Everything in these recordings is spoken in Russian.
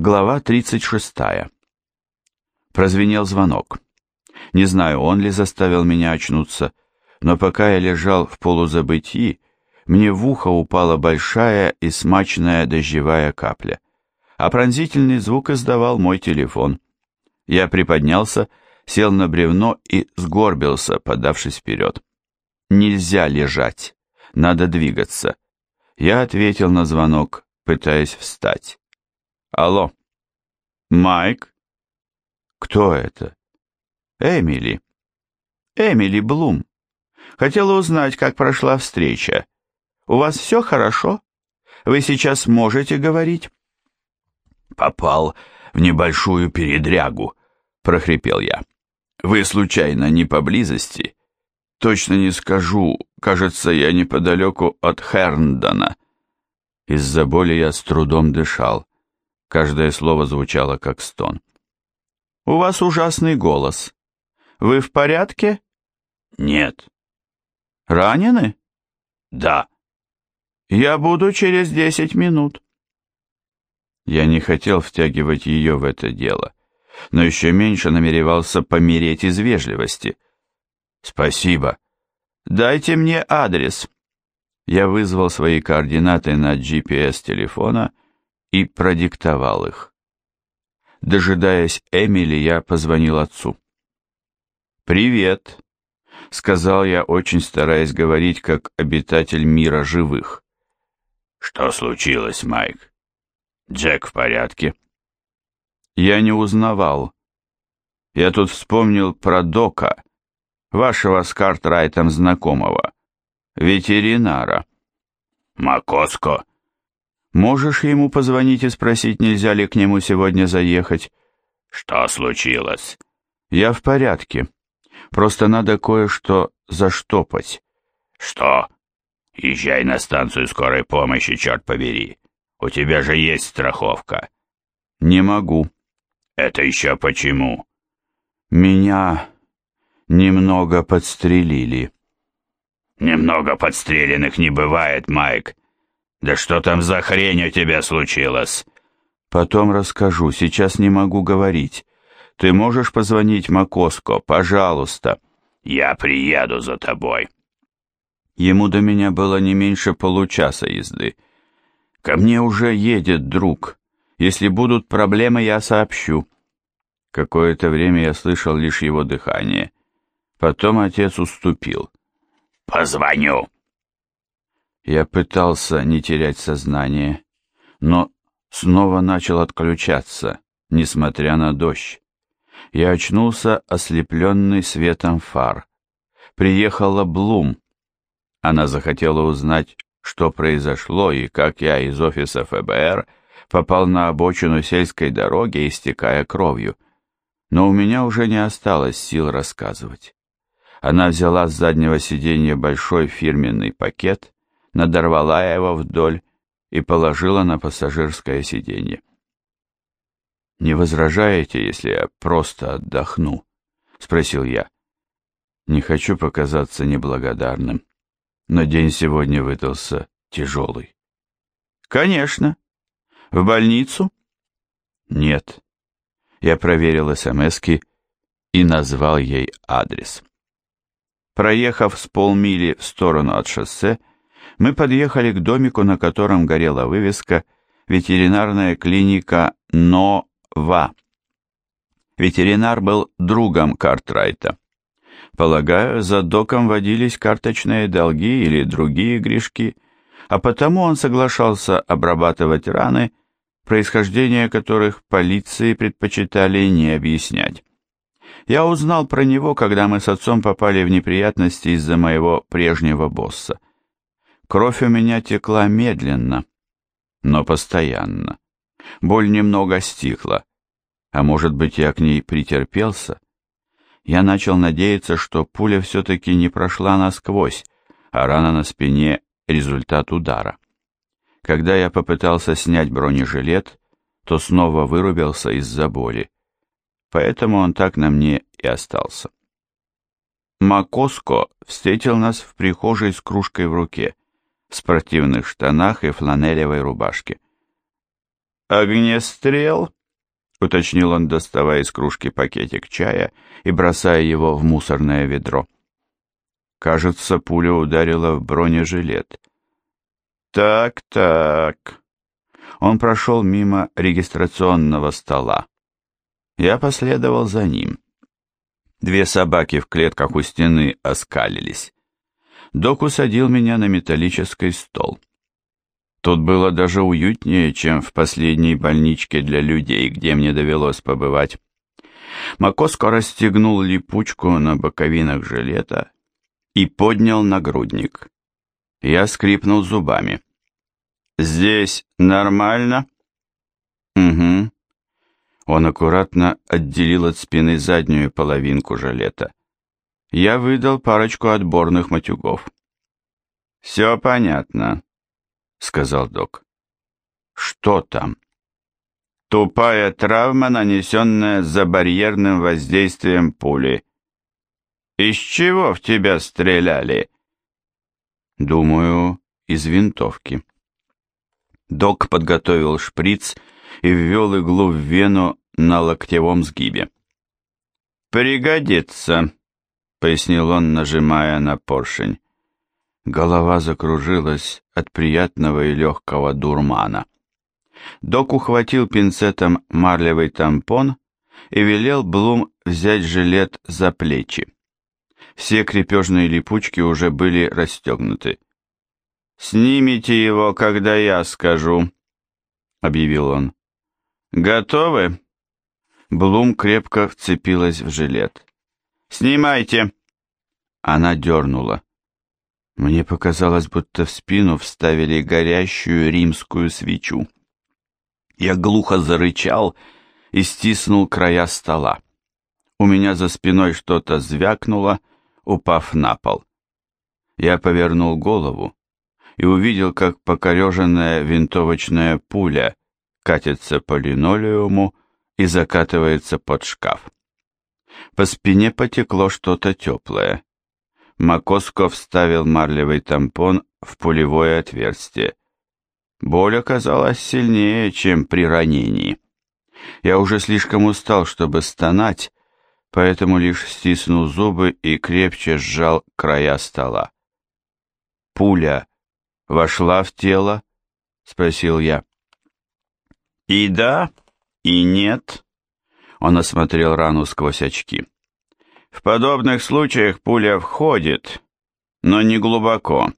Глава 36. Прозвенел звонок. Не знаю, он ли заставил меня очнуться, но пока я лежал в полузабытии, мне в ухо упала большая и смачная дождевая капля, а пронзительный звук издавал мой телефон. Я приподнялся, сел на бревно и сгорбился, подавшись вперед. Нельзя лежать, надо двигаться. Я ответил на звонок, пытаясь встать. Алло. Майк? Кто это? Эмили. Эмили Блум. Хотела узнать, как прошла встреча. У вас все хорошо? Вы сейчас можете говорить? Попал в небольшую передрягу, прохрипел я. Вы случайно не поблизости? Точно не скажу, кажется, я неподалеку от Херндона. Из-за боли я с трудом дышал. Каждое слово звучало как стон. «У вас ужасный голос. Вы в порядке?» «Нет». «Ранены?» «Да». «Я буду через десять минут». Я не хотел втягивать ее в это дело, но еще меньше намеревался помереть из вежливости. «Спасибо. Дайте мне адрес». Я вызвал свои координаты на GPS телефона и продиктовал их. Дожидаясь Эмили, я позвонил отцу. «Привет», — сказал я, очень стараясь говорить как обитатель мира живых. «Что случилось, Майк? Джек в порядке?» Я не узнавал. Я тут вспомнил про Дока, вашего с Картрайтом знакомого, ветеринара. «Макоско Можешь ему позвонить и спросить, нельзя ли к нему сегодня заехать? Что случилось? Я в порядке. Просто надо кое-что заштопать. Что? Езжай на станцию скорой помощи, черт побери. У тебя же есть страховка. Не могу. Это еще почему? Меня немного подстрелили. Немного подстреленных не бывает, Майк. «Да что там за хрень у тебя случилось?» «Потом расскажу, сейчас не могу говорить. Ты можешь позвонить Макоско, пожалуйста?» «Я приеду за тобой». Ему до меня было не меньше получаса езды. «Ко мне уже едет друг. Если будут проблемы, я сообщу». Какое-то время я слышал лишь его дыхание. Потом отец уступил. «Позвоню», я пытался не терять сознание, но снова начал отключаться, несмотря на дождь. Я очнулся, ослепленный светом фар. Приехала Блум. Она захотела узнать, что произошло и как я из офиса ФБР попал на обочину сельской дороги, истекая кровью. Но у меня уже не осталось сил рассказывать. Она взяла с заднего сиденья большой фирменный пакет надорвала его вдоль и положила на пассажирское сиденье. «Не возражаете, если я просто отдохну?» — спросил я. «Не хочу показаться неблагодарным, но день сегодня выдался тяжелый». «Конечно. В больницу?» «Нет». Я проверил СМСки и назвал ей адрес. Проехав с полмили в сторону от шоссе, мы подъехали к домику, на котором горела вывеска «Ветеринарная клиника НОВА». Ветеринар был другом Картрайта. Полагаю, за доком водились карточные долги или другие грешки, а потому он соглашался обрабатывать раны, происхождение которых полиции предпочитали не объяснять. Я узнал про него, когда мы с отцом попали в неприятности из-за моего прежнего босса. Кровь у меня текла медленно, но постоянно. Боль немного стихла, а может быть, я к ней претерпелся? Я начал надеяться, что пуля все-таки не прошла насквозь, а рана на спине — результат удара. Когда я попытался снять бронежилет, то снова вырубился из-за боли. Поэтому он так на мне и остался. Макоско встретил нас в прихожей с кружкой в руке в спортивных штанах и фланелевой рубашке. огнестрел?» — уточнил он, доставая из кружки пакетик чая и бросая его в мусорное ведро. Кажется, пуля ударила в бронежилет. «Так, так...» Он прошел мимо регистрационного стола. Я последовал за ним. Две собаки в клетках у стены оскалились. Док усадил меня на металлический стол. Тут было даже уютнее, чем в последней больничке для людей, где мне довелось побывать. Макоско расстегнул липучку на боковинах жилета и поднял нагрудник. Я скрипнул зубами. «Здесь нормально?» «Угу». Он аккуратно отделил от спины заднюю половинку жилета. Я выдал парочку отборных матюгов. «Все понятно», — сказал док. «Что там?» «Тупая травма, нанесенная за барьерным воздействием пули. Из чего в тебя стреляли?» «Думаю, из винтовки». Док подготовил шприц и ввел иглу в вену на локтевом сгибе. «Пригодится», — пояснил он, нажимая на поршень. Голова закружилась от приятного и легкого дурмана. Док ухватил пинцетом марлевый тампон и велел Блум взять жилет за плечи. Все крепежные липучки уже были расстегнуты. «Снимите его, когда я скажу», — объявил он. «Готовы?» Блум крепко вцепилась в жилет. «Снимайте!» Она дернула. Мне показалось, будто в спину вставили горящую римскую свечу. Я глухо зарычал и стиснул края стола. У меня за спиной что-то звякнуло, упав на пол. Я повернул голову и увидел, как покореженная винтовочная пуля катится по линолеуму и закатывается под шкаф. По спине потекло что-то теплое. Макоско вставил марлевый тампон в пулевое отверстие. Боль оказалась сильнее, чем при ранении. Я уже слишком устал, чтобы стонать, поэтому лишь стиснул зубы и крепче сжал края стола. «Пуля вошла в тело?» — спросил я. «И да, и нет», — он осмотрел рану сквозь очки. В подобных случаях пуля входит, но не глубоко,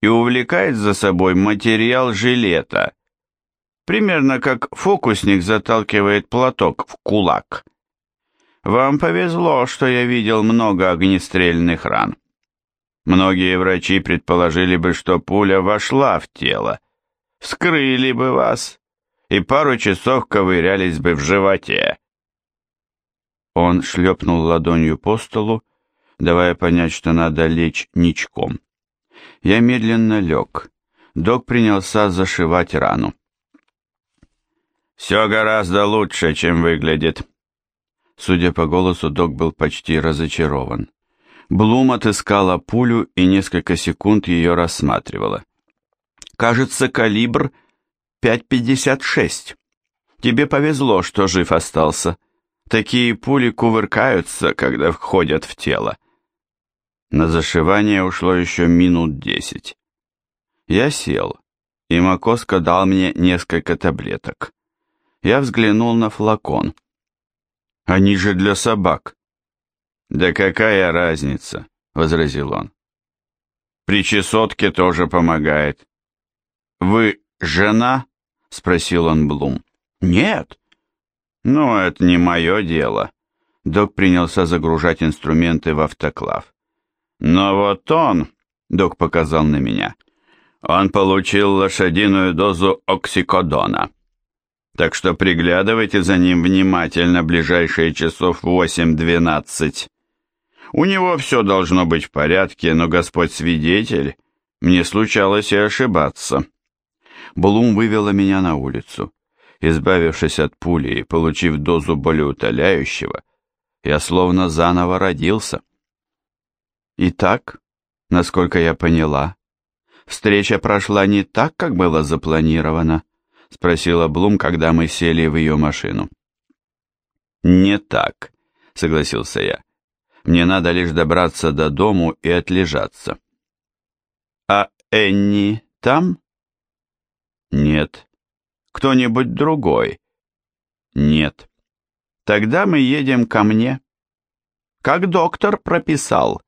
и увлекает за собой материал жилета, примерно как фокусник заталкивает платок в кулак. Вам повезло, что я видел много огнестрельных ран. Многие врачи предположили бы, что пуля вошла в тело, вскрыли бы вас и пару часов ковырялись бы в животе. Он шлепнул ладонью по столу, давая понять, что надо лечь ничком. Я медленно лег. Док принялся зашивать рану. «Все гораздо лучше, чем выглядит». Судя по голосу, док был почти разочарован. Блум отыскала пулю и несколько секунд ее рассматривала. «Кажется, калибр 5,56. Тебе повезло, что жив остался». Такие пули кувыркаются, когда входят в тело. На зашивание ушло еще минут десять. Я сел, и Макоска дал мне несколько таблеток. Я взглянул на флакон. Они же для собак. Да какая разница, возразил он. При чесотке тоже помогает. Вы жена? спросил он Блум. Нет, «Ну, это не мое дело». Док принялся загружать инструменты в автоклав. «Но вот он», — док показал на меня, — «он получил лошадиную дозу оксикодона. Так что приглядывайте за ним внимательно ближайшие часов восемь-двенадцать. У него все должно быть в порядке, но Господь свидетель, мне случалось и ошибаться». Блум вывела меня на улицу. Избавившись от пули и получив дозу болеутоляющего, я словно заново родился. Итак, насколько я поняла, встреча прошла не так, как было запланировано, спросила Блум, когда мы сели в ее машину. «Не так», — согласился я. «Мне надо лишь добраться до дому и отлежаться». «А Энни там?» «Нет». «Кто-нибудь другой?» «Нет». «Тогда мы едем ко мне». «Как доктор прописал?»